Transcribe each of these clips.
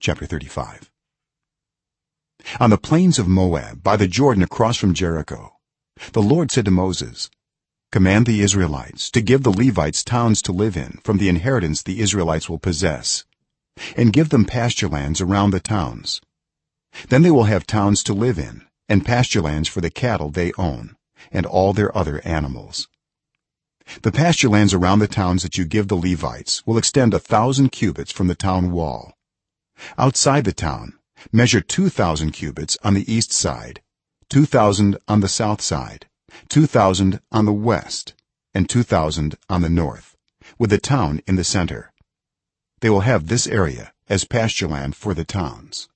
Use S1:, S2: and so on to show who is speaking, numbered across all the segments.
S1: chapter 35 on the plains of moab by the jordan across from jericho the lord said to moses command the israelites to give the levites towns to live in from the inheritance the israelites will possess and give them pasture lands around the towns. Then they will have towns to live in and pasture lands for the cattle they own and all their other animals. The pasture lands around the towns that you give the levites will extend a 1000 cubits from the town wall outside the town measure 2000 cubits on the east side 2000 on the south side 2000 on the west and 2000 on the north with the town in the center. They will have this area as pasture land for the towns.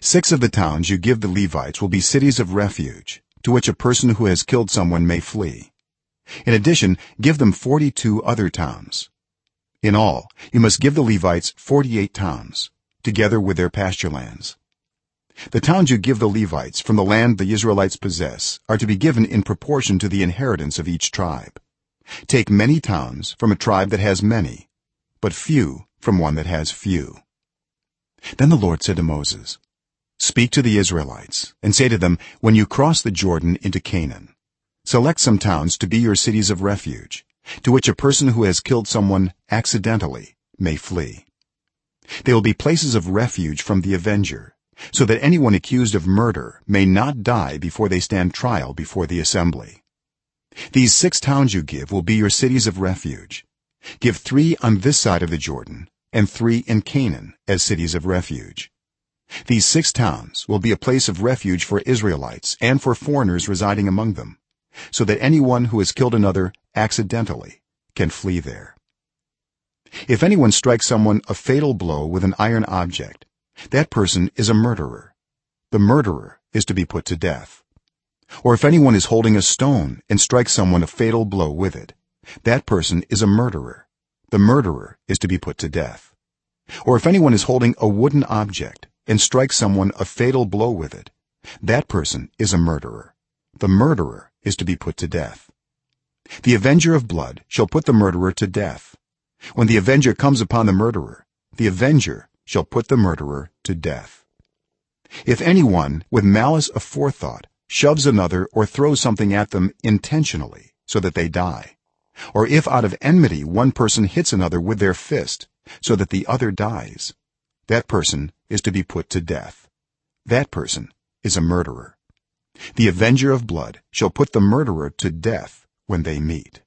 S1: 6 of the towns you give the levites will be cities of refuge to which a person who has killed someone may flee. In addition give them 42 other towns. In all you must give the levites 48 towns together with their pasture lands. The towns you give the levites from the land the israelites possess are to be given in proportion to the inheritance of each tribe. Take many towns from a tribe that has many but few from one that has few. Then the lord said to moses speak to the israelites and say to them when you cross the jordan into canaan select some towns to be your cities of refuge to which a person who has killed someone accidentally may flee they will be places of refuge from the avenger so that anyone accused of murder may not die before they stand trial before the assembly. These six towns you give will be your cities of refuge. Give 3 on this side of the jordan and 3 in canaan as cities of refuge. These six towns will be a place of refuge for israelites and for foreigners residing among them so that anyone who has killed another accidentally can flee there if anyone strikes someone a fatal blow with an iron object that person is a murderer. The murderer is to be put to death. Or if anyone is holding a stone and strikes someone a fatal blow with it that person is a murderer. The murderer is to be put to death. Or if anyone is holding a wooden object and strikes someone a fatal blow with it that person is a murderer. The murderer is to be put to death. The avenger of blood shall put the murderer to death when the avenger comes upon the murderer the avenger shall put the murderer to death. If anyone with malice aforethought shoves another or throws something at them intentionally so that they die or if out of enmity one person hits another with their fist so that the other dies that person is to be put to death. That person is a murderer. The avenger of blood shall put the murderer to death when they meet.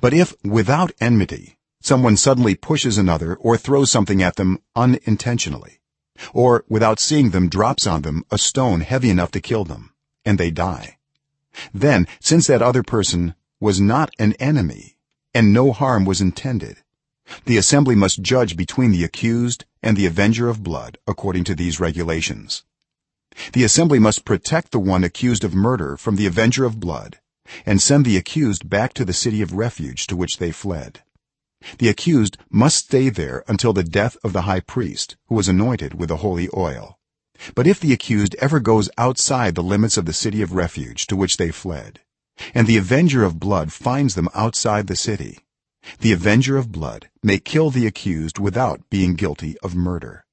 S1: But if without enmity someone suddenly pushes another or throws something at them unintentionally or without seeing them drops on them a stone heavy enough to kill them and they die. Then since that other person was not an enemy and no harm was intended the assembly must judge between the accused and the avenger of blood according to these regulations. The assembly must protect the one accused of murder from the avenger of blood and send the accused back to the city of refuge to which they fled the accused must stay there until the death of the high priest who was anointed with the holy oil. But if the accused ever goes outside the limits of the city of refuge to which they fled and the avenger of blood finds them outside the city the avenger of blood may kill the accused without being guilty of murder.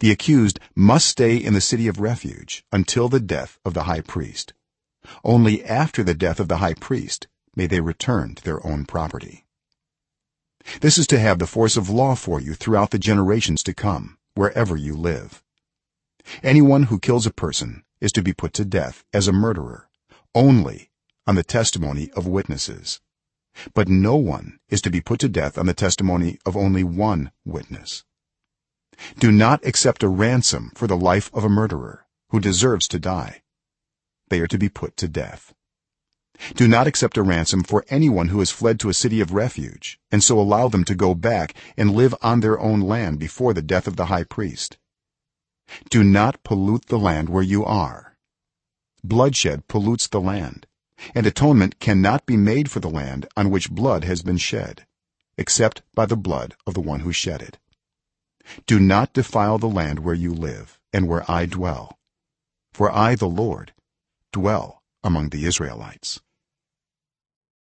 S1: The accused must stay in the city of refuge until the death of the high priest. Only after the death of the high priest may they return to their own property this is to have the force of law for you throughout the generations to come wherever you live. Anyone who kills a person is to be put to death as a murderer only on the testimony of witnesses. But no one is to be put to death on the testimony of only one witness. Do not accept a ransom for the life of a murderer who deserves to die. They are to be put to death do not accept a ransom for anyone who has fled to a city of refuge and so allow them to go back and live on their own land before the death of the high priest. Do not pollute the land where you are. Bloodshed pollutes the land and atonement cannot be made for the land on which blood has been shed except by the blood of the one who shed it. Do not defile the land where you live and where i dwell for i the lord dwell among the israelites